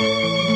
Música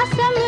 मौसम